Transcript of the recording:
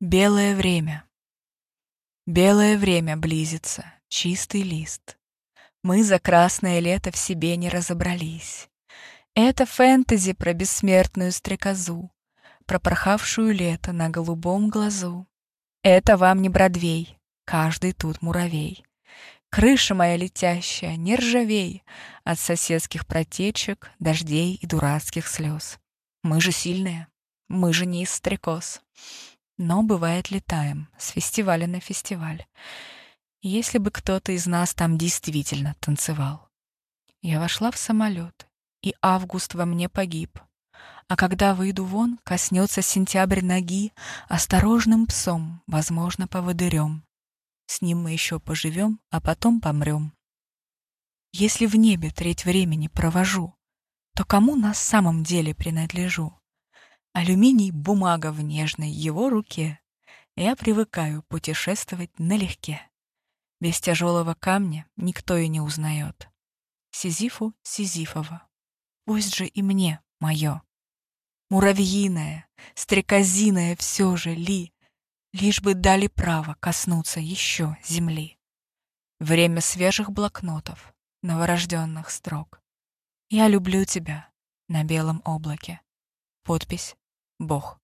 Белое время. Белое время близится, чистый лист. Мы за красное лето в себе не разобрались. Это фэнтези про бессмертную стрекозу, про порхавшую лето на голубом глазу. Это вам не Бродвей, каждый тут муравей. Крыша моя летящая, не ржавей От соседских протечек, дождей и дурацких слез. Мы же сильные, мы же не из стрекоз. Но, бывает, летаем с фестиваля на фестиваль. Если бы кто-то из нас там действительно танцевал. Я вошла в самолет, и август во мне погиб. А когда выйду вон, коснется сентябрь ноги осторожным псом, возможно, поводырем. С ним мы еще поживем, а потом помрем. Если в небе треть времени провожу, то кому на самом деле принадлежу? Алюминий — бумага в нежной его руке. Я привыкаю путешествовать налегке. Без тяжелого камня никто и не узнает. Сизифу Сизифова. Пусть же и мне мое. Муравьиное, стрекозиное все же ли, Лишь бы дали право коснуться еще земли. Время свежих блокнотов, новорожденных строк. Я люблю тебя на белом облаке. Подпись Boh.